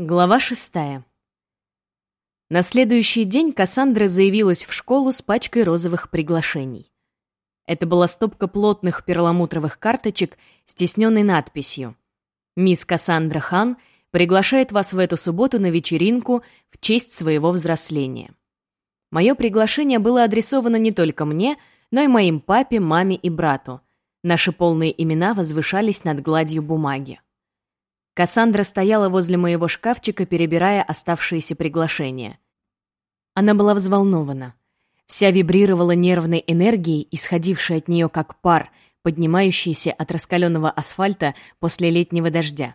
Глава шестая. На следующий день Кассандра заявилась в школу с пачкой розовых приглашений. Это была стопка плотных перламутровых карточек с тесненной надписью «Мисс Кассандра Хан приглашает вас в эту субботу на вечеринку в честь своего взросления». Мое приглашение было адресовано не только мне, но и моим папе, маме и брату. Наши полные имена возвышались над гладью бумаги. Кассандра стояла возле моего шкафчика, перебирая оставшиеся приглашения. Она была взволнована. Вся вибрировала нервной энергией, исходившей от нее как пар, поднимающийся от раскаленного асфальта после летнего дождя.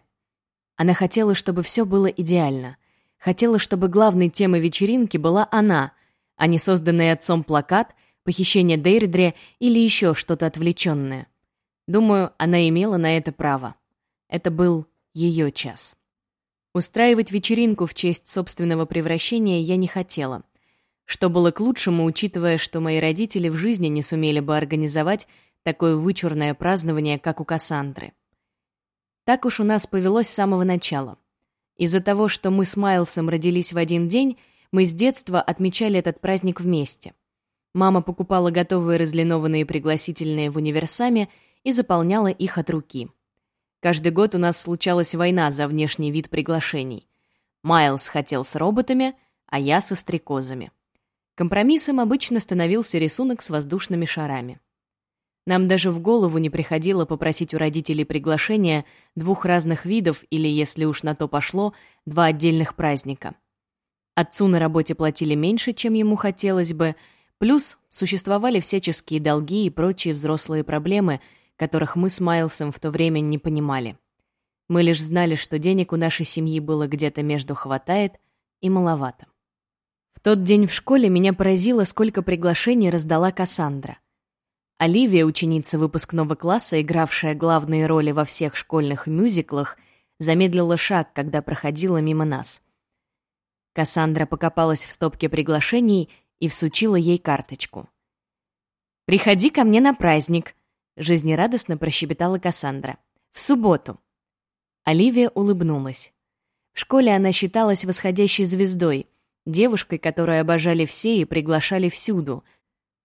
Она хотела, чтобы все было идеально. Хотела, чтобы главной темой вечеринки была она, а не созданный отцом плакат, похищение Дейрдре или еще что-то отвлеченное. Думаю, она имела на это право. Это был ее час. Устраивать вечеринку в честь собственного превращения я не хотела. Что было к лучшему, учитывая, что мои родители в жизни не сумели бы организовать такое вычурное празднование, как у Кассандры. Так уж у нас повелось с самого начала. Из-за того, что мы с Майлсом родились в один день, мы с детства отмечали этот праздник вместе. Мама покупала готовые разлинованные пригласительные в универсаме и заполняла их от руки. Каждый год у нас случалась война за внешний вид приглашений. Майлз хотел с роботами, а я со стрекозами. Компромиссом обычно становился рисунок с воздушными шарами. Нам даже в голову не приходило попросить у родителей приглашения двух разных видов или, если уж на то пошло, два отдельных праздника. Отцу на работе платили меньше, чем ему хотелось бы, плюс существовали всяческие долги и прочие взрослые проблемы — которых мы с Майлсом в то время не понимали. Мы лишь знали, что денег у нашей семьи было где-то между «хватает» и «маловато». В тот день в школе меня поразило, сколько приглашений раздала Кассандра. Оливия, ученица выпускного класса, игравшая главные роли во всех школьных мюзиклах, замедлила шаг, когда проходила мимо нас. Кассандра покопалась в стопке приглашений и всучила ей карточку. «Приходи ко мне на праздник», Жизнерадостно прощебетала Кассандра. «В субботу». Оливия улыбнулась. В школе она считалась восходящей звездой, девушкой, которую обожали все и приглашали всюду,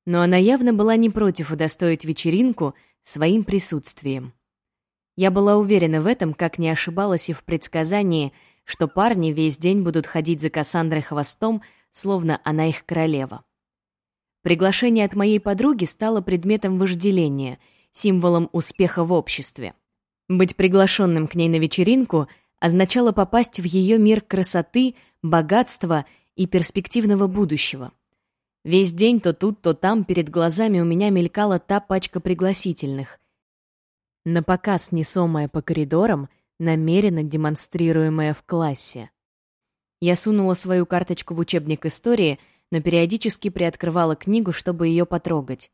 но она явно была не против удостоить вечеринку своим присутствием. Я была уверена в этом, как не ошибалась и в предсказании, что парни весь день будут ходить за Кассандрой хвостом, словно она их королева. Приглашение от моей подруги стало предметом вожделения — символом успеха в обществе. Быть приглашенным к ней на вечеринку означало попасть в ее мир красоты, богатства и перспективного будущего. Весь день то тут, то там перед глазами у меня мелькала та пачка пригласительных. На показ несомая по коридорам, намеренно демонстрируемая в классе. Я сунула свою карточку в учебник истории, но периодически приоткрывала книгу, чтобы ее потрогать.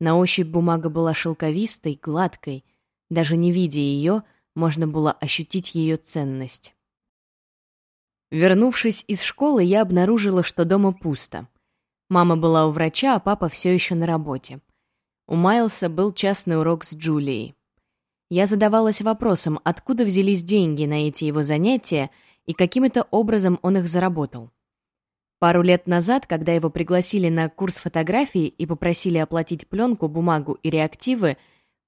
На ощупь бумага была шелковистой, гладкой. Даже не видя ее, можно было ощутить ее ценность. Вернувшись из школы, я обнаружила, что дома пусто. Мама была у врача, а папа все еще на работе. У Майлса был частный урок с Джулией. Я задавалась вопросом, откуда взялись деньги на эти его занятия и каким это образом он их заработал. Пару лет назад, когда его пригласили на курс фотографии и попросили оплатить пленку, бумагу и реактивы,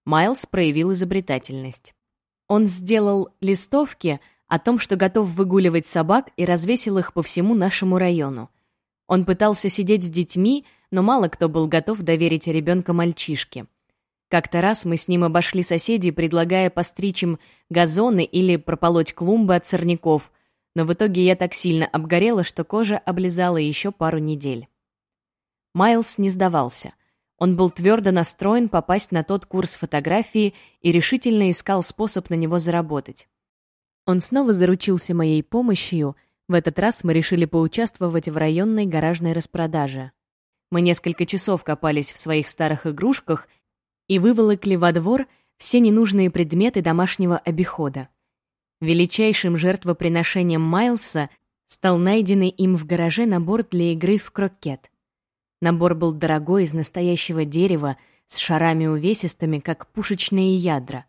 Майлз проявил изобретательность. Он сделал листовки о том, что готов выгуливать собак и развесил их по всему нашему району. Он пытался сидеть с детьми, но мало кто был готов доверить ребенка мальчишке. Как-то раз мы с ним обошли соседей, предлагая постричь им газоны или прополоть клумбы от сорняков – но в итоге я так сильно обгорела, что кожа облизала еще пару недель. Майлз не сдавался. Он был твердо настроен попасть на тот курс фотографии и решительно искал способ на него заработать. Он снова заручился моей помощью, в этот раз мы решили поучаствовать в районной гаражной распродаже. Мы несколько часов копались в своих старых игрушках и выволокли во двор все ненужные предметы домашнего обихода. Величайшим жертвоприношением Майлса стал найденный им в гараже набор для игры в крокет. Набор был дорогой, из настоящего дерева, с шарами увесистыми, как пушечные ядра.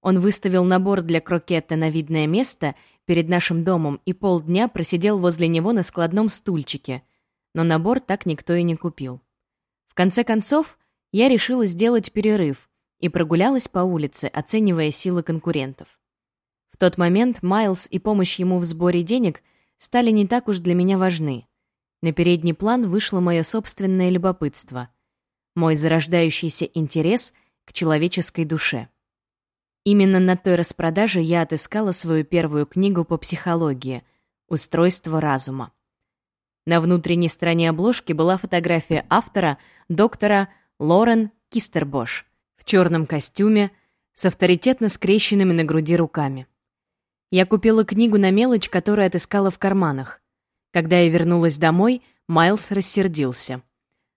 Он выставил набор для крокета на видное место перед нашим домом и полдня просидел возле него на складном стульчике, но набор так никто и не купил. В конце концов, я решила сделать перерыв и прогулялась по улице, оценивая силы конкурентов. В тот момент Майлз и помощь ему в сборе денег стали не так уж для меня важны. На передний план вышло мое собственное любопытство, мой зарождающийся интерес к человеческой душе. Именно на той распродаже я отыскала свою первую книгу по психологии «Устройство разума». На внутренней стороне обложки была фотография автора, доктора Лорен Кистербош, в черном костюме, с авторитетно скрещенными на груди руками. Я купила книгу на мелочь, которую отыскала в карманах. Когда я вернулась домой, Майлз рассердился.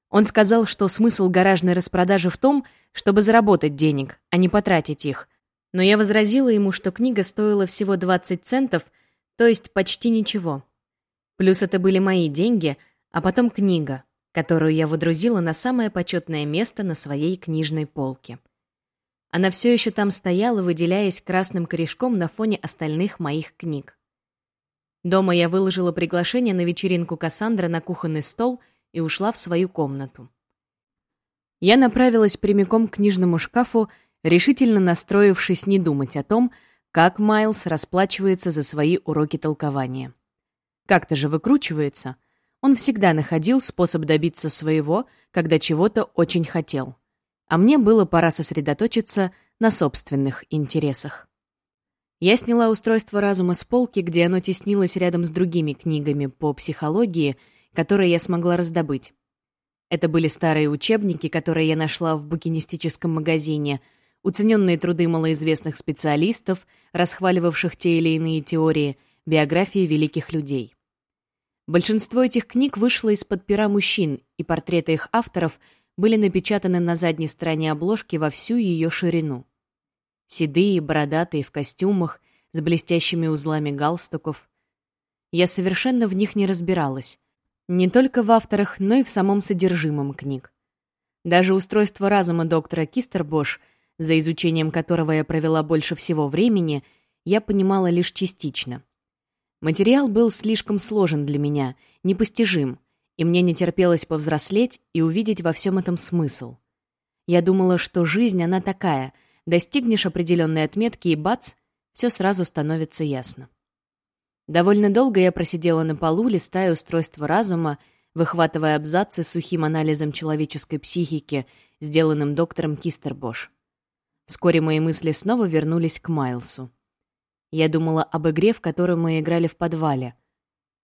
Он сказал, что смысл гаражной распродажи в том, чтобы заработать денег, а не потратить их. Но я возразила ему, что книга стоила всего 20 центов, то есть почти ничего. Плюс это были мои деньги, а потом книга, которую я выдрузила на самое почетное место на своей книжной полке. Она все еще там стояла, выделяясь красным корешком на фоне остальных моих книг. Дома я выложила приглашение на вечеринку Кассандра на кухонный стол и ушла в свою комнату. Я направилась прямиком к книжному шкафу, решительно настроившись не думать о том, как Майлз расплачивается за свои уроки толкования. Как-то же выкручивается. Он всегда находил способ добиться своего, когда чего-то очень хотел а мне было пора сосредоточиться на собственных интересах. Я сняла устройство разума с полки, где оно теснилось рядом с другими книгами по психологии, которые я смогла раздобыть. Это были старые учебники, которые я нашла в букинистическом магазине, уцененные труды малоизвестных специалистов, расхваливавших те или иные теории, биографии великих людей. Большинство этих книг вышло из-под пера мужчин, и портреты их авторов были напечатаны на задней стороне обложки во всю ее ширину. Седые, бородатые, в костюмах, с блестящими узлами галстуков. Я совершенно в них не разбиралась. Не только в авторах, но и в самом содержимом книг. Даже устройство разума доктора Кистербош, за изучением которого я провела больше всего времени, я понимала лишь частично. Материал был слишком сложен для меня, непостижим, и мне не терпелось повзрослеть и увидеть во всем этом смысл. Я думала, что жизнь, она такая, достигнешь определенной отметки и бац, все сразу становится ясно. Довольно долго я просидела на полу, листая устройство разума, выхватывая абзацы сухим анализом человеческой психики, сделанным доктором Кистербош. Вскоре мои мысли снова вернулись к Майлсу. Я думала об игре, в которую мы играли в подвале.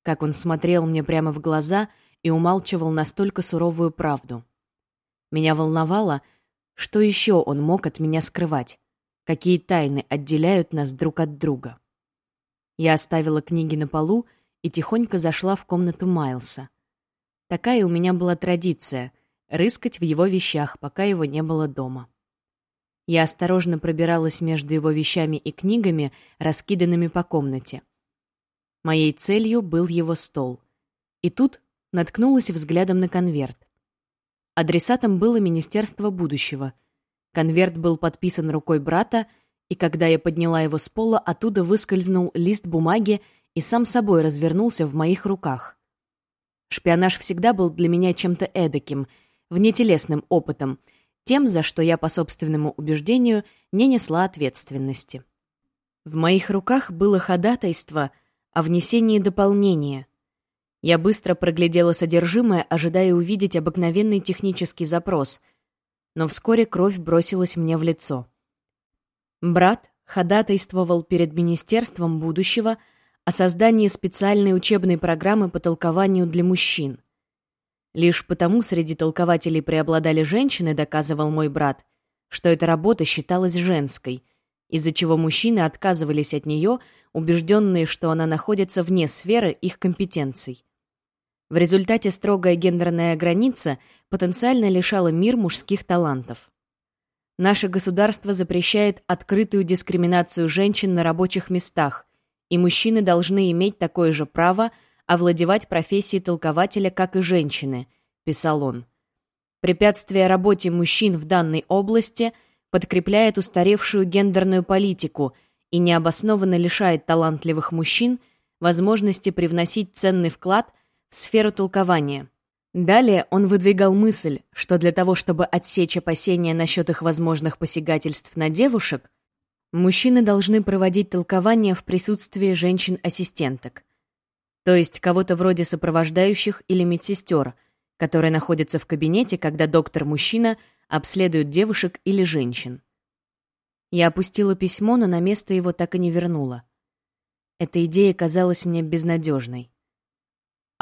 Как он смотрел мне прямо в глаза — и умалчивал настолько суровую правду. Меня волновало, что еще он мог от меня скрывать, какие тайны отделяют нас друг от друга. Я оставила книги на полу и тихонько зашла в комнату Майлса. Такая у меня была традиция — рыскать в его вещах, пока его не было дома. Я осторожно пробиралась между его вещами и книгами, раскиданными по комнате. Моей целью был его стол. И тут наткнулась взглядом на конверт. Адресатом было Министерство будущего. Конверт был подписан рукой брата, и когда я подняла его с пола, оттуда выскользнул лист бумаги и сам собой развернулся в моих руках. Шпионаж всегда был для меня чем-то эдаким, внетелесным опытом, тем, за что я, по собственному убеждению, не несла ответственности. В моих руках было ходатайство о внесении дополнения — я быстро проглядела содержимое, ожидая увидеть обыкновенный технический запрос, но вскоре кровь бросилась мне в лицо. Брат ходатайствовал перед Министерством будущего о создании специальной учебной программы по толкованию для мужчин. Лишь потому среди толкователей преобладали женщины, доказывал мой брат, что эта работа считалась женской, из-за чего мужчины отказывались от нее, убежденные, что она находится вне сферы их компетенций. В результате строгая гендерная граница потенциально лишала мир мужских талантов. Наше государство запрещает открытую дискриминацию женщин на рабочих местах, и мужчины должны иметь такое же право овладевать профессией толкователя, как и женщины, писал он. Препятствия работе мужчин в данной области подкрепляет устаревшую гендерную политику и необоснованно лишает талантливых мужчин возможности привносить ценный вклад сферу толкования. Далее он выдвигал мысль, что для того, чтобы отсечь опасения насчет их возможных посягательств на девушек, мужчины должны проводить толкование в присутствии женщин-ассистенток, то есть кого-то вроде сопровождающих или медсестер, которые находятся в кабинете, когда доктор-мужчина обследует девушек или женщин. Я опустила письмо, но на место его так и не вернула. Эта идея казалась мне безнадежной.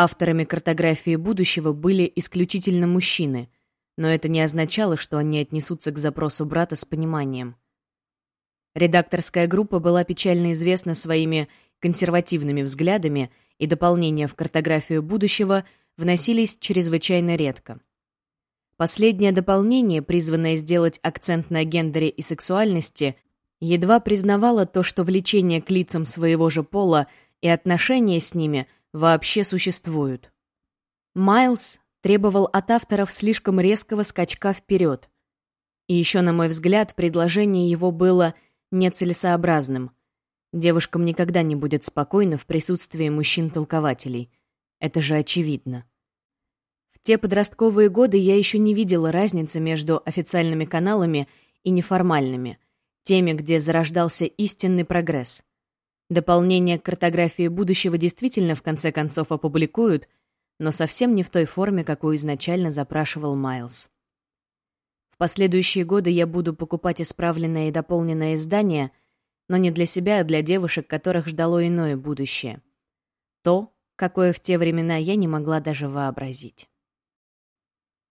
Авторами картографии будущего были исключительно мужчины, но это не означало, что они отнесутся к запросу брата с пониманием. Редакторская группа была печально известна своими консервативными взглядами, и дополнения в картографию будущего вносились чрезвычайно редко. Последнее дополнение, призванное сделать акцент на гендере и сексуальности, едва признавало то, что влечение к лицам своего же пола и отношения с ними – вообще существуют. Майлз требовал от авторов слишком резкого скачка вперед. И еще, на мой взгляд, предложение его было нецелесообразным. Девушкам никогда не будет спокойно в присутствии мужчин-толкователей. Это же очевидно. В те подростковые годы я еще не видела разницы между официальными каналами и неформальными, теми, где зарождался истинный прогресс. Дополнение к картографии будущего действительно в конце концов опубликуют, но совсем не в той форме, какую изначально запрашивал Майлз. В последующие годы я буду покупать исправленное и дополненное издание, но не для себя, а для девушек, которых ждало иное будущее. То, какое в те времена я не могла даже вообразить.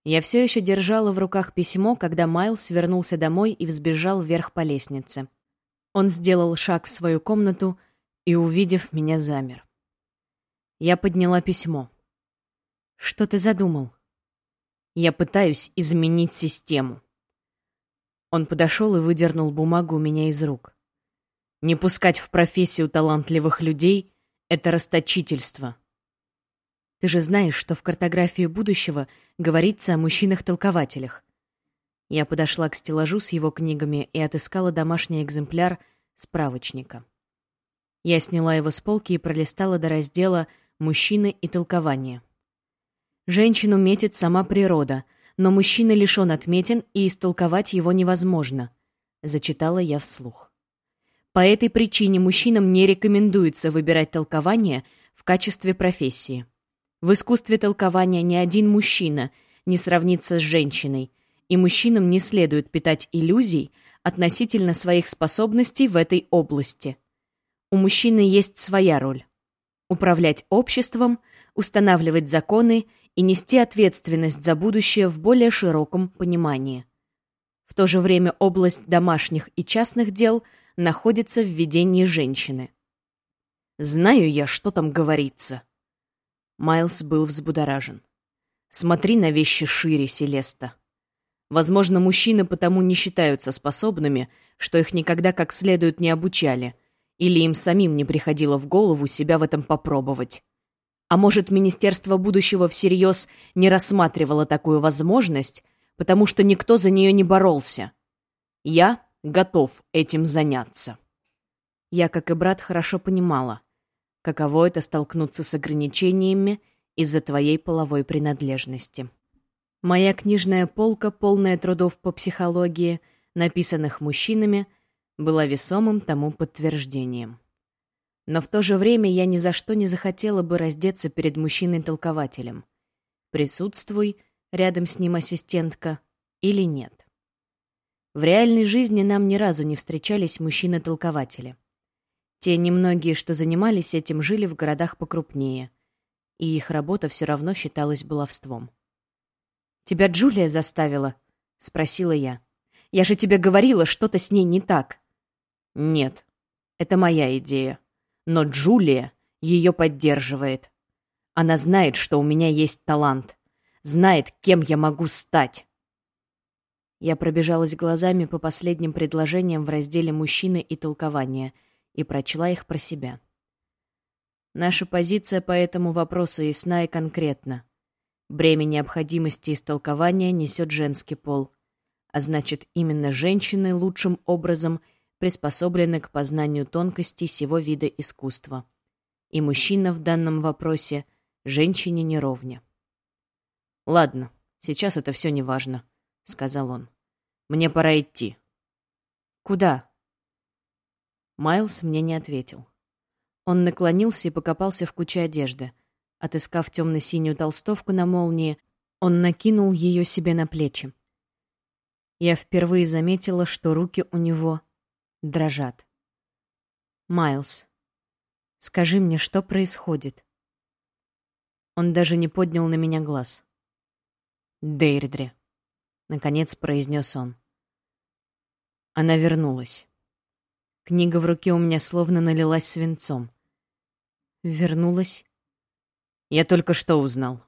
Я все еще держала в руках письмо, когда Майлз вернулся домой и взбежал вверх по лестнице. Он сделал шаг в свою комнату, и, увидев меня, замер. Я подняла письмо. «Что ты задумал?» «Я пытаюсь изменить систему». Он подошел и выдернул бумагу у меня из рук. «Не пускать в профессию талантливых людей — это расточительство». «Ты же знаешь, что в картографии будущего говорится о мужчинах-толкователях». Я подошла к стеллажу с его книгами и отыскала домашний экземпляр справочника. Я сняла его с полки и пролистала до раздела «Мужчины и толкование». Женщину метит сама природа, но мужчина лишен отметин, и истолковать его невозможно. Зачитала я вслух. По этой причине мужчинам не рекомендуется выбирать толкование в качестве профессии. В искусстве толкования ни один мужчина не сравнится с женщиной, и мужчинам не следует питать иллюзий относительно своих способностей в этой области – у мужчины есть своя роль. Управлять обществом, устанавливать законы и нести ответственность за будущее в более широком понимании. В то же время область домашних и частных дел находится в ведении женщины. «Знаю я, что там говорится». Майлз был взбудоражен. «Смотри на вещи шире, Селеста. Возможно, мужчины потому не считаются способными, что их никогда как следует не обучали — или им самим не приходило в голову себя в этом попробовать. А может, Министерство будущего всерьез не рассматривало такую возможность, потому что никто за нее не боролся. Я готов этим заняться. Я, как и брат, хорошо понимала, каково это столкнуться с ограничениями из-за твоей половой принадлежности. Моя книжная полка, полная трудов по психологии, написанных мужчинами — была весомым тому подтверждением. Но в то же время я ни за что не захотела бы раздеться перед мужчиной-толкователем. Присутствуй рядом с ним ассистентка или нет. В реальной жизни нам ни разу не встречались мужчины-толкователи. Те немногие, что занимались этим, жили в городах покрупнее, и их работа все равно считалась баловством. «Тебя Джулия заставила?» — спросила я. «Я же тебе говорила, что-то с ней не так». Нет, это моя идея. Но Джулия ее поддерживает. Она знает, что у меня есть талант. Знает, кем я могу стать. Я пробежалась глазами по последним предложениям в разделе «Мужчины и толкования» и прочла их про себя. Наша позиция по этому вопросу ясна и конкретна. Бремя необходимости истолкования несет женский пол, а значит, именно женщины лучшим образом приспособлены к познанию тонкостей сего вида искусства. И мужчина в данном вопросе женщине не ровня. «Ладно, сейчас это все не важно», — сказал он. «Мне пора идти». «Куда?» Майлз мне не ответил. Он наклонился и покопался в куче одежды. Отыскав темно-синюю толстовку на молнии, он накинул ее себе на плечи. Я впервые заметила, что руки у него дрожат. «Майлз, скажи мне, что происходит?» Он даже не поднял на меня глаз. «Дейрдре», — наконец произнес он. Она вернулась. Книга в руке у меня словно налилась свинцом. Вернулась? Я только что узнал.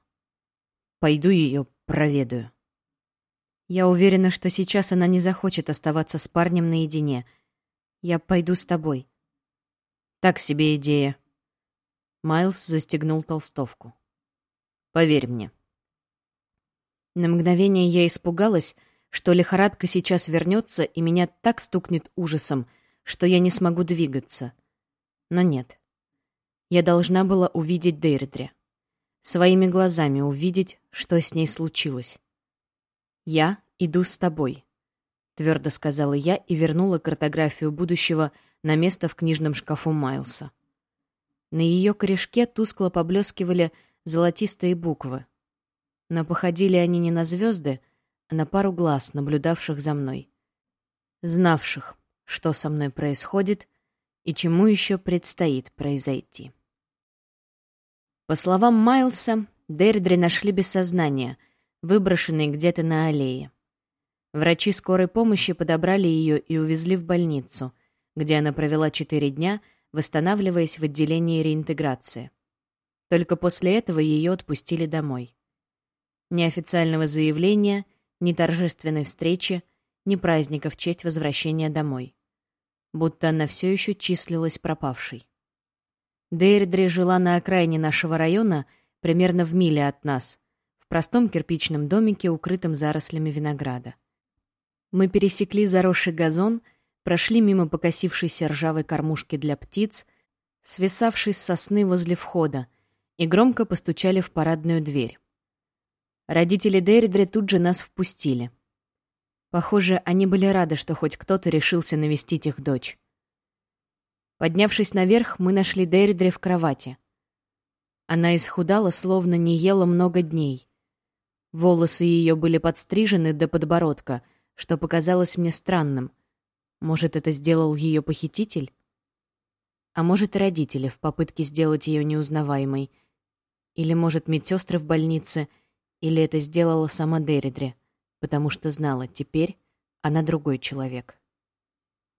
Пойду ее проведаю. Я уверена, что сейчас она не захочет оставаться с парнем наедине. Я пойду с тобой. Так себе идея. Майлз застегнул толстовку. Поверь мне. На мгновение я испугалась, что лихорадка сейчас вернется и меня так стукнет ужасом, что я не смогу двигаться. Но нет. Я должна была увидеть Дейрдре. Своими глазами увидеть, что с ней случилось. «Я иду с тобой», — твердо сказала я и вернула картографию будущего на место в книжном шкафу Майлса. На ее корешке тускло поблескивали золотистые буквы. Но походили они не на звезды, а на пару глаз, наблюдавших за мной. Знавших, что со мной происходит и чему еще предстоит произойти. По словам Майлса, Дердри нашли без сознания — выброшенной где-то на аллее. Врачи скорой помощи подобрали ее и увезли в больницу, где она провела четыре дня, восстанавливаясь в отделении реинтеграции. Только после этого ее отпустили домой. Ни официального заявления, ни торжественной встречи, ни праздника в честь возвращения домой. Будто она все еще числилась пропавшей. Дейрдри жила на окраине нашего района, примерно в миле от нас, простом кирпичном домике, укрытом зарослями винограда. Мы пересекли заросший газон, прошли мимо покосившейся ржавой кормушки для птиц, свисавшей с сосны возле входа, и громко постучали в парадную дверь. Родители Дейридре тут же нас впустили. Похоже, они были рады, что хоть кто-то решился навестить их дочь. Поднявшись наверх, мы нашли Дейридре в кровати. Она исхудала, словно не ела много дней. Волосы ее были подстрижены до подбородка, что показалось мне странным. Может, это сделал ее похититель? А может, и родители в попытке сделать ее неузнаваемой. Или, может, медсестры в больнице, или это сделала сама Деридре, потому что знала, теперь она другой человек.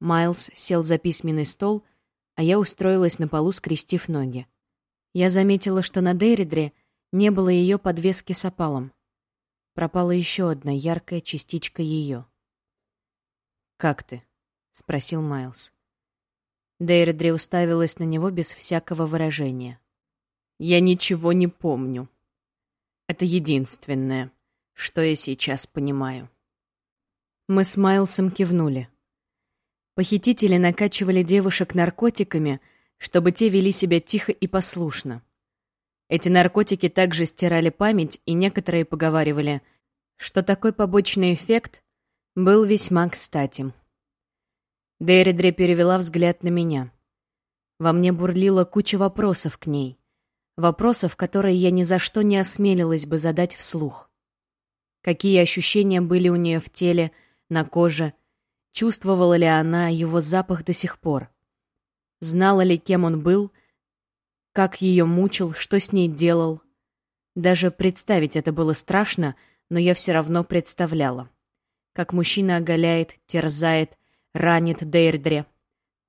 Майлз сел за письменный стол, а я устроилась на полу, скрестив ноги. Я заметила, что на Деридре не было ее подвески с опалом пропала еще одна яркая частичка ее. «Как ты?» — спросил Майлз. Дейрдри уставилась на него без всякого выражения. «Я ничего не помню. Это единственное, что я сейчас понимаю». Мы с Майлсом кивнули. Похитители накачивали девушек наркотиками, чтобы те вели себя тихо и послушно. Эти наркотики также стирали память, и некоторые поговаривали, что такой побочный эффект был весьма кстати. Дейридре перевела взгляд на меня. Во мне бурлила куча вопросов к ней. Вопросов, которые я ни за что не осмелилась бы задать вслух. Какие ощущения были у нее в теле, на коже? Чувствовала ли она его запах до сих пор? Знала ли, кем он был — как ее мучил, что с ней делал. Даже представить это было страшно, но я все равно представляла. Как мужчина оголяет, терзает, ранит Дейрдре,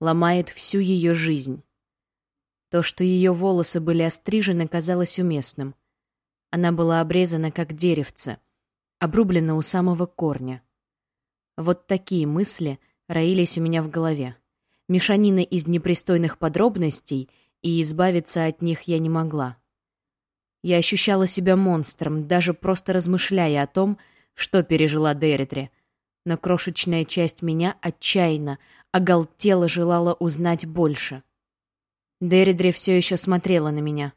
ломает всю ее жизнь. То, что ее волосы были острижены, казалось уместным. Она была обрезана, как деревце, обрублена у самого корня. Вот такие мысли роились у меня в голове. Мешанина из непристойных подробностей — и избавиться от них я не могла. Я ощущала себя монстром, даже просто размышляя о том, что пережила Деритре, но крошечная часть меня отчаянно, оголтела желала узнать больше. Деридре все еще смотрела на меня.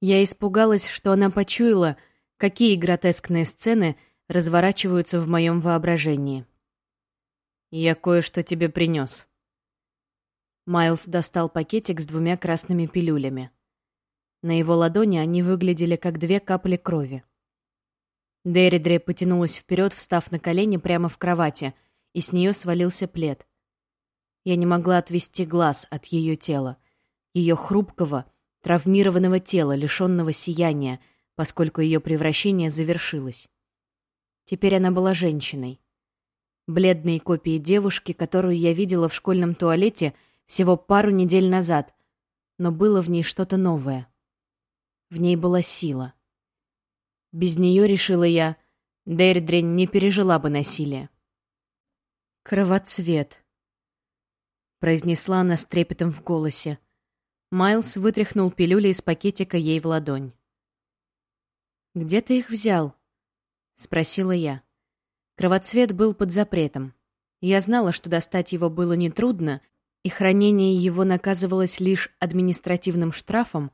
Я испугалась, что она почуяла, какие гротескные сцены разворачиваются в моем воображении. «Я кое-что тебе принес». Майлз достал пакетик с двумя красными пилюлями. На его ладони они выглядели как две капли крови. Деридре потянулась вперед, встав на колени прямо в кровати, и с нее свалился плед. Я не могла отвести глаз от ее тела, ее хрупкого, травмированного тела, лишенного сияния, поскольку ее превращение завершилось. Теперь она была женщиной. Бледной копией девушки, которую я видела в школьном туалете всего пару недель назад, но было в ней что-то новое. В ней была сила. Без нее, решила я, Дейрдрень не пережила бы насилие. «Кровоцвет», — произнесла она с трепетом в голосе. Майлз вытряхнул пилюли из пакетика ей в ладонь. «Где ты их взял?» — спросила я. Кровоцвет был под запретом. Я знала, что достать его было нетрудно, и хранение его наказывалось лишь административным штрафом,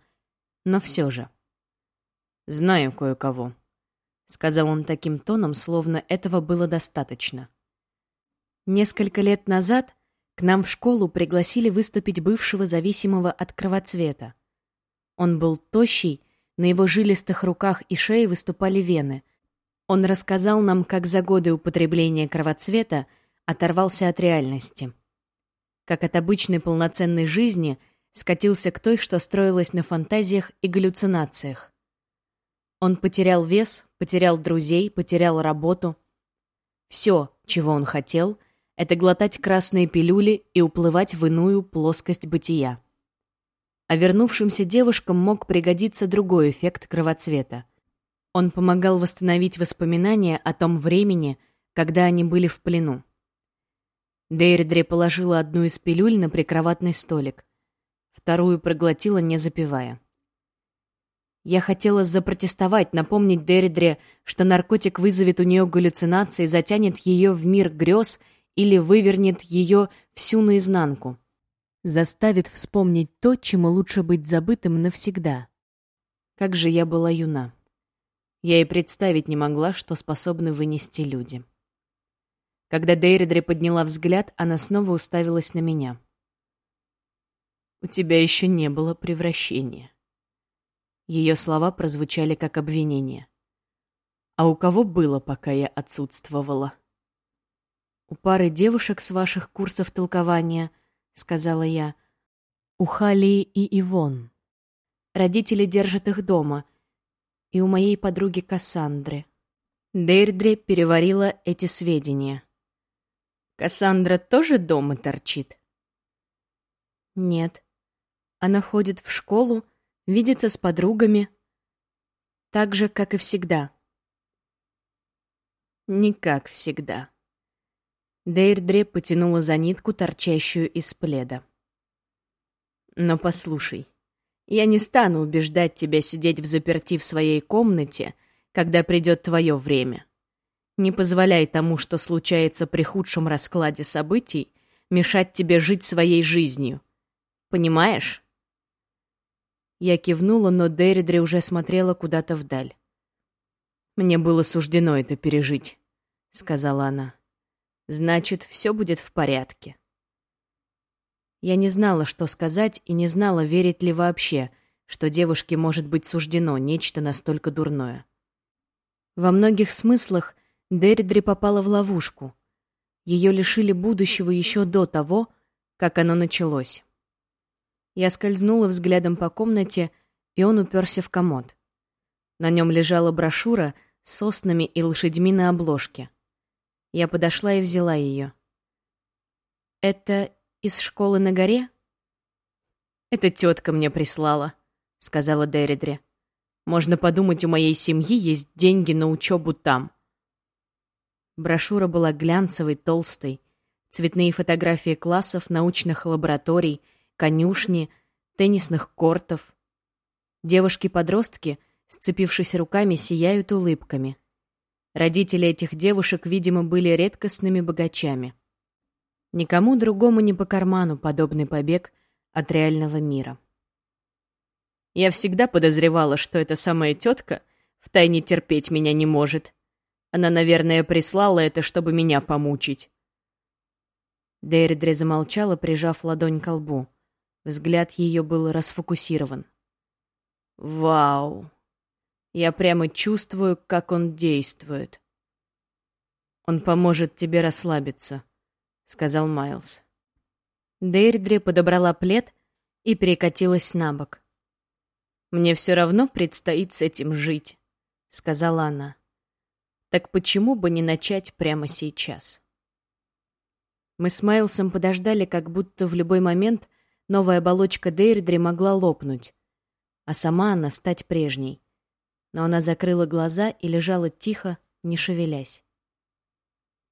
но все же. «Знаю кое-кого», — сказал он таким тоном, словно этого было достаточно. Несколько лет назад к нам в школу пригласили выступить бывшего зависимого от кровоцвета. Он был тощий, на его жилистых руках и шее выступали вены. Он рассказал нам, как за годы употребления кровоцвета оторвался от реальности. Как от обычной полноценной жизни скатился к той, что строилась на фантазиях и галлюцинациях. Он потерял вес, потерял друзей, потерял работу. Все, чего он хотел, это глотать красные пилюли и уплывать в иную плоскость бытия. А вернувшимся девушкам мог пригодиться другой эффект кровоцвета. Он помогал восстановить воспоминания о том времени, когда они были в плену. Дейрдре положила одну из пилюль на прикроватный столик. Вторую проглотила, не запивая. Я хотела запротестовать, напомнить Дейрдре, что наркотик вызовет у нее галлюцинации, затянет ее в мир грез — или вывернет ее всю наизнанку. Заставит вспомнить то, чему лучше быть забытым навсегда. Как же я была юна. Я и представить не могла, что способны вынести люди. Когда Дейридре подняла взгляд, она снова уставилась на меня. «У тебя еще не было превращения». Ее слова прозвучали как обвинение. «А у кого было, пока я отсутствовала?» «У пары девушек с ваших курсов толкования», — сказала я, — «у Хали и Ивон. Родители держат их дома. И у моей подруги Кассандры». Дейрдре переварила эти сведения. «Кассандра тоже дома торчит?» «Нет. Она ходит в школу, видится с подругами. Так же, как и всегда». «Не как всегда», Дейрдре потянула за нитку, торчащую из пледа. «Но послушай, я не стану убеждать тебя сидеть в заперти в своей комнате, когда придет твое время. Не позволяй тому, что случается при худшем раскладе событий, мешать тебе жить своей жизнью. Понимаешь?» Я кивнула, но Дейрдре уже смотрела куда-то вдаль. «Мне было суждено это пережить», — сказала она. Значит, все будет в порядке. Я не знала, что сказать, и не знала, верить ли вообще, что девушке может быть суждено нечто настолько дурное. Во многих смыслах Деридри попала в ловушку. Ее лишили будущего еще до того, как оно началось. Я скользнула взглядом по комнате, и он уперся в комод. На нем лежала брошюра с соснами и лошадьми на обложке. Я подошла и взяла ее. «Это из школы на горе?» «Это тетка мне прислала», — сказала Деридре. «Можно подумать, у моей семьи есть деньги на учебу там». Брошюра была глянцевой, толстой. Цветные фотографии классов, научных лабораторий, конюшни, теннисных кортов. Девушки-подростки, сцепившись руками, сияют улыбками. Родители этих девушек, видимо, были редкостными богачами. Никому другому не по карману подобный побег от реального мира. Я всегда подозревала, что эта самая тетка втайне терпеть меня не может. Она, наверное, прислала это, чтобы меня помучить. Дейрдре замолчала, прижав ладонь к лбу. Взгляд ее был расфокусирован. «Вау! Я прямо чувствую, как он действует. Он поможет тебе расслабиться», — сказал Майлз. Дейрдре подобрала плед и перекатилась на бок. «Мне все равно предстоит с этим жить», — сказала она. «Так почему бы не начать прямо сейчас?» Мы с Майлсом подождали, как будто в любой момент новая оболочка Дейрдри могла лопнуть, а сама она стать прежней. Но она закрыла глаза и лежала тихо, не шевелясь.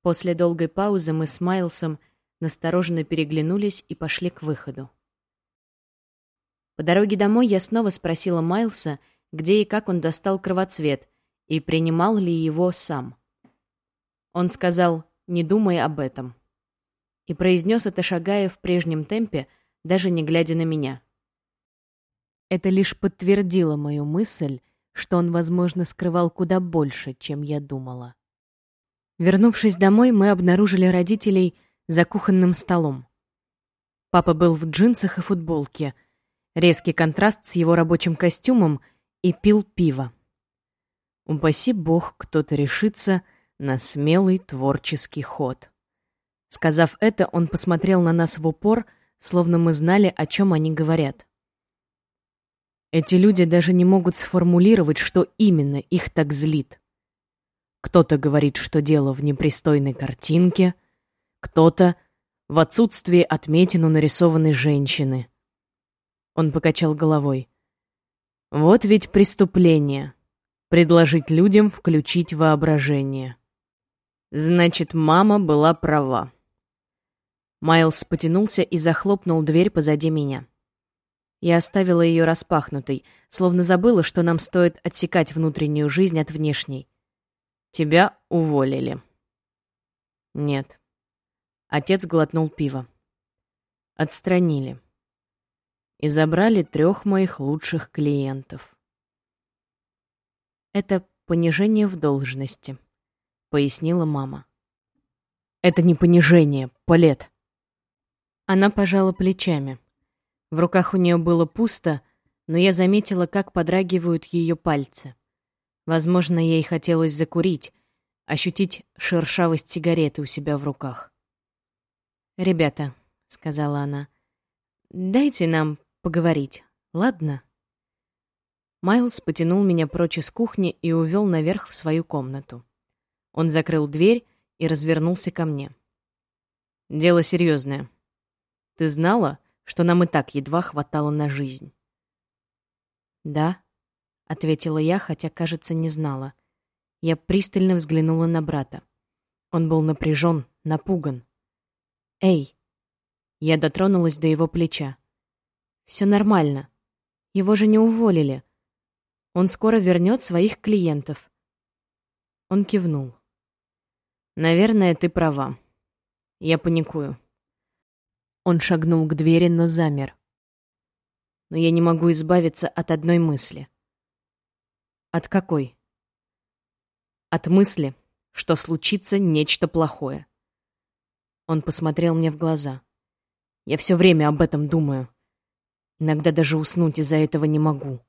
После долгой паузы мы с Майлсом настороженно переглянулись и пошли к выходу. По дороге домой я снова спросила Майлса, где и как он достал кровоцвет, и принимал ли его сам. Он сказал «не думай об этом» и произнес это, шагая в прежнем темпе, даже не глядя на меня. Это лишь подтвердило мою мысль, что он, возможно, скрывал куда больше, чем я думала. Вернувшись домой, мы обнаружили родителей за кухонным столом. Папа был в джинсах и футболке, резкий контраст с его рабочим костюмом, и пил пиво. Упаси бог, кто-то решится на смелый творческий ход. Сказав это, он посмотрел на нас в упор, словно мы знали, о чем они говорят. Эти люди даже не могут сформулировать, что именно их так злит. Кто-то говорит, что дело в непристойной картинке, кто-то в отсутствии отметин у нарисованной женщины. Он покачал головой. Вот ведь преступление. Предложить людям включить воображение. Значит, мама была права. Майлз потянулся и захлопнул дверь позади меня. Я оставила ее распахнутой, словно забыла, что нам стоит отсекать внутреннюю жизнь от внешней. Тебя уволили. Нет. Отец глотнул пиво. Отстранили и забрали трех моих лучших клиентов. Это понижение в должности, пояснила мама. Это не понижение, Палет. Она пожала плечами. В руках у нее было пусто, но я заметила, как подрагивают ее пальцы. Возможно, ей хотелось закурить, ощутить шершавость сигареты у себя в руках. «Ребята», — сказала она, — «дайте нам поговорить, ладно?» Майлз потянул меня прочь из кухни и увел наверх в свою комнату. Он закрыл дверь и развернулся ко мне. «Дело серьезное. Ты знала, что нам и так едва хватало на жизнь?» «Да», — ответила я, хотя, кажется, не знала. Я пристально взглянула на брата. Он был напряжен, напуган. «Эй!» Я дотронулась до его плеча. Все нормально. Его же не уволили. Он скоро вернет своих клиентов. Он кивнул. Наверное, ты права. Я паникую. Он шагнул к двери, но замер. Но я не могу избавиться от одной мысли. От какой? От мысли, что случится нечто плохое. Он посмотрел мне в глаза. Я все время об этом думаю. Иногда даже уснуть из-за этого не могу.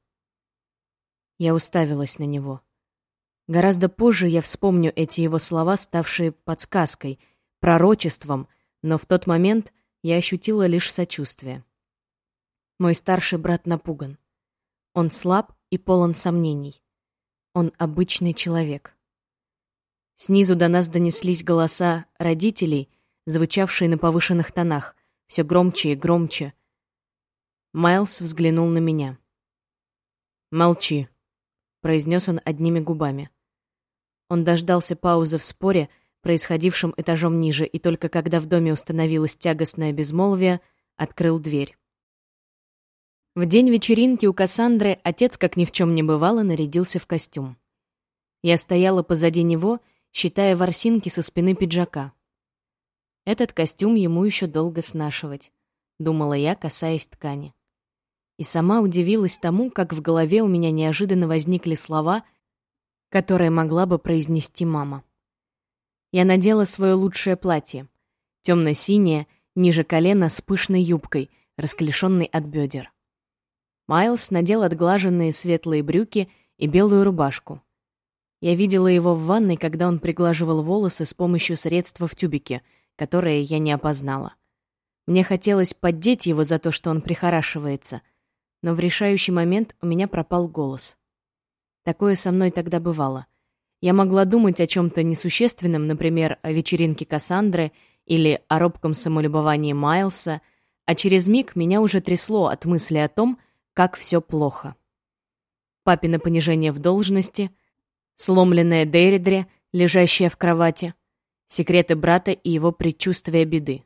Я уставилась на него. Гораздо позже я вспомню эти его слова, ставшие подсказкой, пророчеством, но в тот момент я ощутила лишь сочувствие. Мой старший брат напуган. Он слаб и полон сомнений. Он обычный человек. Снизу до нас донеслись голоса родителей, звучавшие на повышенных тонах, все громче и громче — Майлз взглянул на меня. «Молчи», — произнес он одними губами. Он дождался паузы в споре, происходившем этажом ниже, и только когда в доме установилось тягостное безмолвие, открыл дверь. В день вечеринки у Кассандры отец, как ни в чем не бывало, нарядился в костюм. Я стояла позади него, считая ворсинки со спины пиджака. Этот костюм ему еще долго снашивать, думала я, касаясь ткани. И сама удивилась тому, как в голове у меня неожиданно возникли слова, которые могла бы произнести мама. Я надела свое лучшее платье, темно-синее, ниже колена с пышной юбкой, расклешенной от бедер. Майлз надел отглаженные светлые брюки и белую рубашку. Я видела его в ванной, когда он приглаживал волосы с помощью средства в тюбике — которое я не опознала. Мне хотелось поддеть его за то, что он прихорашивается, но в решающий момент у меня пропал голос. Такое со мной тогда бывало. Я могла думать о чем-то несущественном, например, о вечеринке Кассандры или о робком самолюбовании Майлса, а через миг меня уже трясло от мысли о том, как все плохо. Папина понижение в должности, сломленная Дейридре, лежащая в кровати — секреты брата и его предчувствие беды.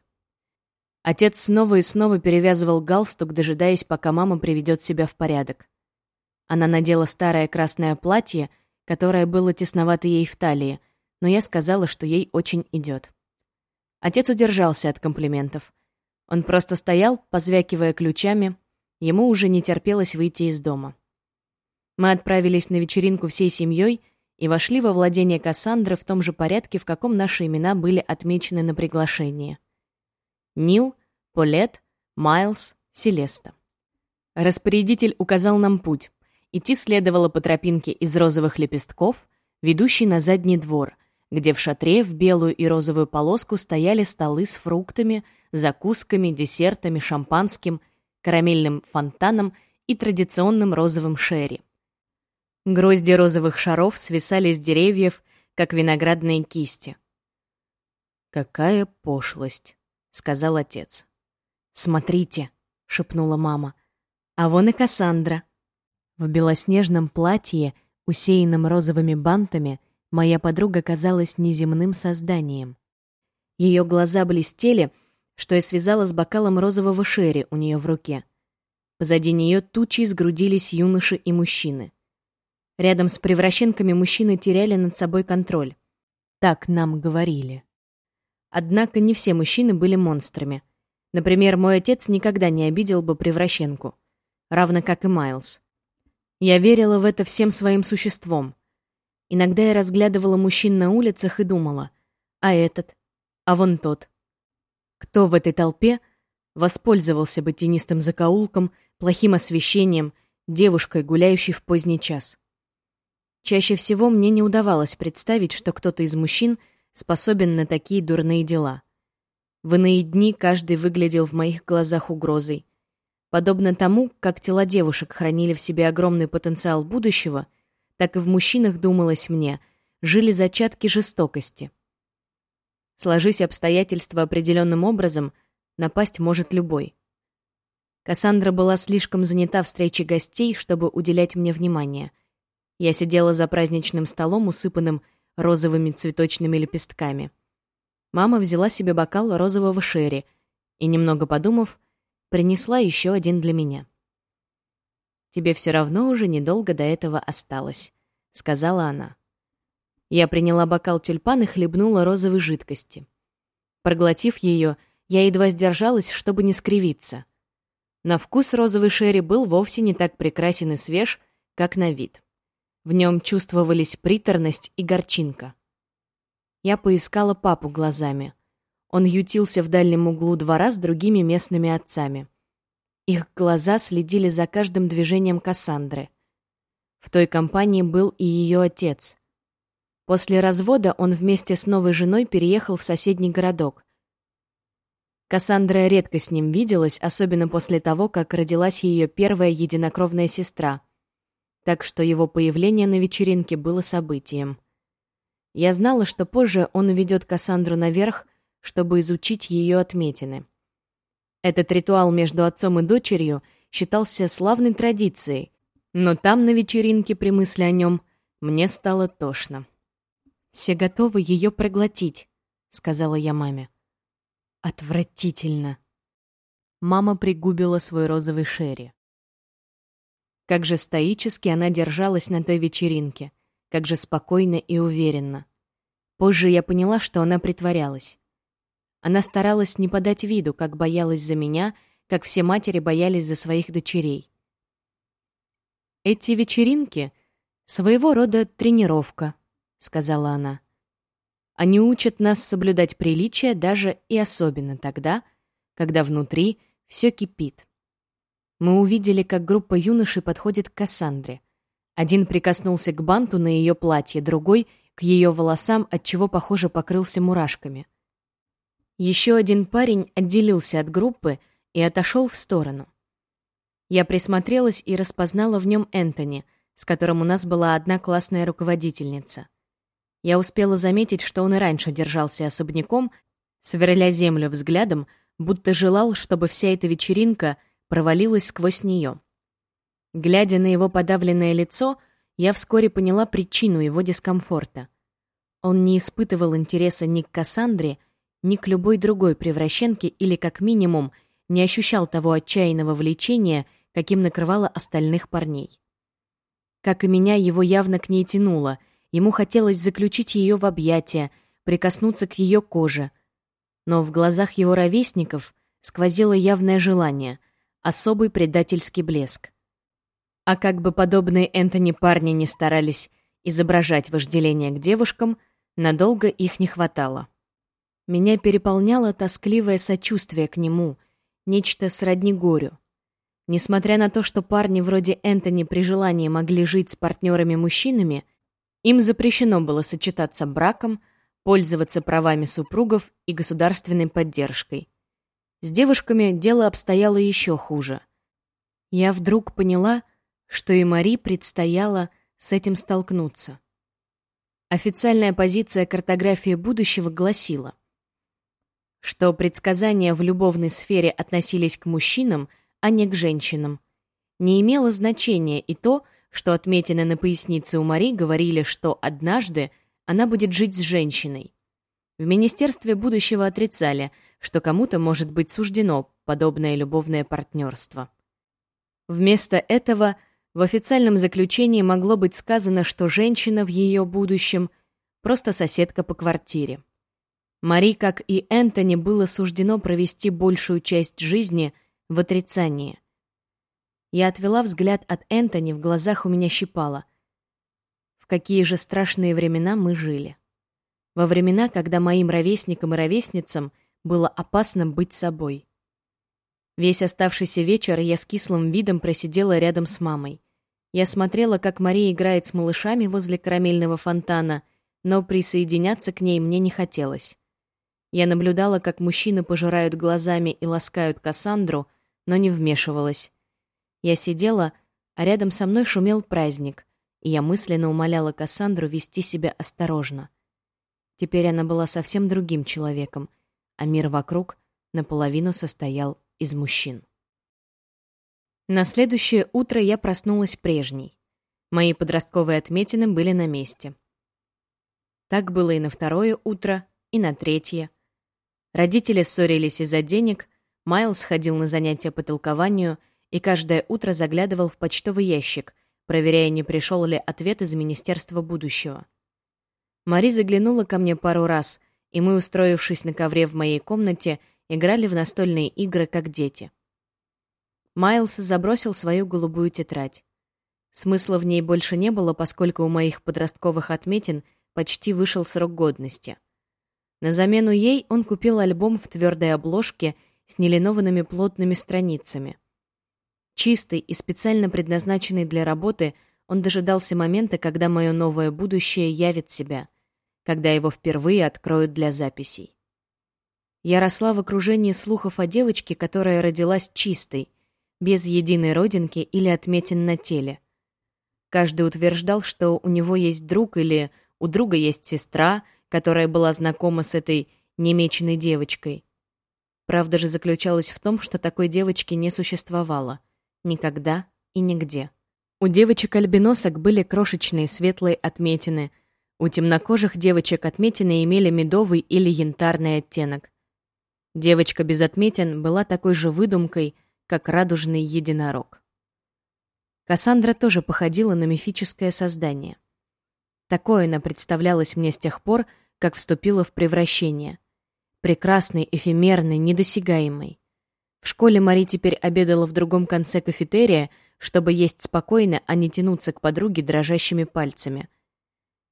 Отец снова и снова перевязывал галстук, дожидаясь, пока мама приведет себя в порядок. Она надела старое красное платье, которое было тесновато ей в талии, но я сказала, что ей очень идет. Отец удержался от комплиментов. Он просто стоял, позвякивая ключами, ему уже не терпелось выйти из дома. Мы отправились на вечеринку всей семьей — и вошли во владение Кассандры в том же порядке, в каком наши имена были отмечены на приглашении. Нил, Полет, Майлз, Селеста. Распорядитель указал нам путь. Идти следовало по тропинке из розовых лепестков, ведущей на задний двор, где в шатре в белую и розовую полоску стояли столы с фруктами, закусками, десертами, шампанским, карамельным фонтаном и традиционным розовым шерри. Грозди розовых шаров свисали с деревьев, как виноградные кисти. «Какая пошлость!» — сказал отец. «Смотрите!» — шепнула мама. «А вон и Кассандра!» В белоснежном платье, усеянном розовыми бантами, моя подруга казалась неземным созданием. Ее глаза блестели, что я связала с бокалом розового шерри у нее в руке. Позади нее тучи сгрудились юноши и мужчины. Рядом с превращенками мужчины теряли над собой контроль. Так нам говорили. Однако не все мужчины были монстрами. Например, мой отец никогда не обидел бы превращенку. Равно как и Майлз. Я верила в это всем своим существом. Иногда я разглядывала мужчин на улицах и думала, а этот, а вон тот. Кто в этой толпе воспользовался бы тенистым закоулком, плохим освещением, девушкой, гуляющей в поздний час? Чаще всего мне не удавалось представить, что кто-то из мужчин способен на такие дурные дела. В иные дни каждый выглядел в моих глазах угрозой. Подобно тому, как тела девушек хранили в себе огромный потенциал будущего, так и в мужчинах, думалось мне, жили зачатки жестокости. Сложись обстоятельства определенным образом, напасть может любой. Кассандра была слишком занята встречей гостей, чтобы уделять мне внимание — я сидела за праздничным столом, усыпанным розовыми цветочными лепестками. Мама взяла себе бокал розового шерри и, немного подумав, принесла еще один для меня. «Тебе все равно уже недолго до этого осталось», — сказала она. Я приняла бокал тюльпан и хлебнула розовой жидкости. Проглотив ее, я едва сдержалась, чтобы не скривиться. На вкус розовый шерри был вовсе не так прекрасен и свеж, как на вид. В нем чувствовались приторность и горчинка. Я поискала папу глазами. Он ютился в дальнем углу двора с другими местными отцами. Их глаза следили за каждым движением Кассандры. В той компании был и ее отец. После развода он вместе с новой женой переехал в соседний городок. Кассандра редко с ним виделась, особенно после того, как родилась ее первая единокровная сестра — так что его появление на вечеринке было событием. Я знала, что позже он уведет Кассандру наверх, чтобы изучить ее отметины. Этот ритуал между отцом и дочерью считался славной традицией, но там, на вечеринке, при мысли о нем, мне стало тошно. «Все готовы ее проглотить», — сказала я маме. «Отвратительно». Мама пригубила свой розовый шерри. Как же стоически она держалась на той вечеринке. Как же спокойно и уверенно. Позже я поняла, что она притворялась. Она старалась не подать виду, как боялась за меня, как все матери боялись за своих дочерей. «Эти вечеринки — своего рода тренировка», — сказала она. «Они учат нас соблюдать приличия даже и особенно тогда, когда внутри все кипит». Мы увидели, как группа юношей подходит к Кассандре. Один прикоснулся к банту на ее платье, другой — к ее волосам, отчего, похоже, покрылся мурашками. Еще один парень отделился от группы и отошел в сторону. Я присмотрелась и распознала в нем Энтони, с которым у нас была одна классная руководительница. Я успела заметить, что он и раньше держался особняком, сверля землю взглядом, будто желал, чтобы вся эта вечеринка провалилась сквозь нее. Глядя на его подавленное лицо, я вскоре поняла причину его дискомфорта. Он не испытывал интереса ни к Кассандре, ни к любой другой превращенке или, как минимум, не ощущал того отчаянного влечения, каким накрывало остальных парней. Как и меня, его явно к ней тянуло, ему хотелось заключить ее в объятия, прикоснуться к ее коже. Но в глазах его ровесников сквозило явное желание, особый предательский блеск. А как бы подобные Энтони парни не старались изображать вожделение к девушкам, надолго их не хватало. Меня переполняло тоскливое сочувствие к нему, нечто сродни горю. Несмотря на то, что парни вроде Энтони при желании могли жить с партнерами-мужчинами, им запрещено было сочетаться браком, пользоваться правами супругов и государственной поддержкой. С девушками дело обстояло еще хуже. Я вдруг поняла, что и Мари предстояло с этим столкнуться. Официальная позиция картографии будущего гласила, что предсказания в любовной сфере относились к мужчинам, а не к женщинам. Не имело значения и то, что отметины на пояснице у Мари говорили, что однажды она будет жить с женщиной. В Министерстве будущего отрицали, что кому-то может быть суждено подобное любовное партнерство. Вместо этого в официальном заключении могло быть сказано, что женщина в ее будущем просто соседка по квартире. Мари, как и Энтони, было суждено провести большую часть жизни в отрицании. Я отвела взгляд от Энтони, в глазах у меня щипало. В какие же страшные времена мы жили. Во времена, когда моим ровесникам и ровесницам было опасно быть собой. Весь оставшийся вечер я с кислым видом просидела рядом с мамой. Я смотрела, как Мария играет с малышами возле карамельного фонтана, но присоединяться к ней мне не хотелось. Я наблюдала, как мужчины пожирают глазами и ласкают Кассандру, но не вмешивалась. Я сидела, а рядом со мной шумел праздник, и я мысленно умоляла Кассандру вести себя осторожно. Теперь она была совсем другим человеком, а мир вокруг наполовину состоял из мужчин. На следующее утро я проснулась прежней. Мои подростковые отметины были на месте. Так было и на второе утро, и на третье. Родители ссорились из-за денег, Майлз ходил на занятия по толкованию и каждое утро заглядывал в почтовый ящик, проверяя, не пришел ли ответ из Министерства будущего. Мари заглянула ко мне пару раз, и мы, устроившись на ковре в моей комнате, играли в настольные игры, как дети. Майлз забросил свою голубую тетрадь. Смысла в ней больше не было, поскольку у моих подростковых отметин почти вышел срок годности. На замену ей он купил альбом в твердой обложке с нелинованными плотными страницами. Чистый и специально предназначенный для работы, он дожидался момента, когда мое новое будущее явит себя, когда его впервые откроют для записей. Я росла в окружении слухов о девочке, которая родилась чистой, без единой родинки или отметин на теле. Каждый утверждал, что у него есть друг или у друга есть сестра, которая была знакома с этой немеченной девочкой. Правда же заключалась в том, что такой девочки не существовало. Никогда и нигде. У девочек-альбиносок были крошечные светлые отметины. У темнокожих девочек отметины имели медовый или янтарный оттенок. Девочка без отметин была такой же выдумкой – как радужный единорог. Кассандра тоже походила на мифическое создание. Такое она представлялась мне с тех пор, как вступила в превращение. Прекрасный, эфемерный, недосягаемый. В школе Мари теперь обедала в другом конце кафетерия, чтобы есть спокойно, а не тянуться к подруге дрожащими пальцами.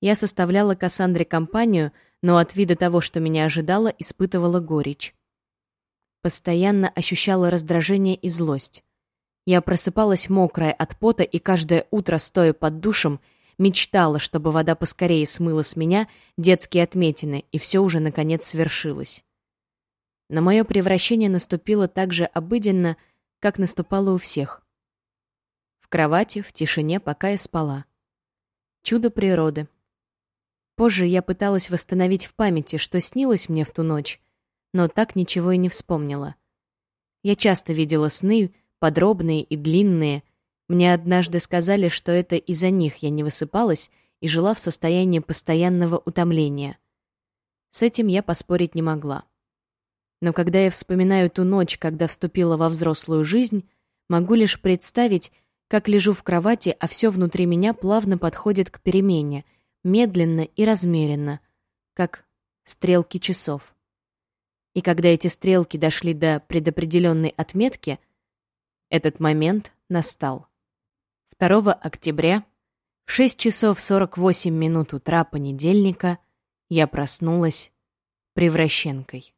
Я составляла Кассандре компанию, но от вида того, что меня ожидало, испытывала горечь. Постоянно ощущала раздражение и злость. Я просыпалась мокрая от пота и каждое утро, стоя под душем, мечтала, чтобы вода поскорее смыла с меня детские отметины, и все уже наконец свершилось. Но мое превращение наступило так же обыденно, как наступало у всех. В кровати, в тишине, пока я спала. Чудо природы. Позже я пыталась восстановить в памяти, что снилось мне в ту ночь, но так ничего и не вспомнила. Я часто видела сны, подробные и длинные. Мне однажды сказали, что это из-за них я не высыпалась и жила в состоянии постоянного утомления. С этим я поспорить не могла. Но когда я вспоминаю ту ночь, когда вступила во взрослую жизнь, могу лишь представить, как лежу в кровати, а все внутри меня плавно подходит к перемене, медленно и размеренно, как стрелки часов. И когда эти стрелки дошли до предопределенной отметки, этот момент настал. 2 октября в 6 часов 48 минут утра понедельника я проснулась превращенкой.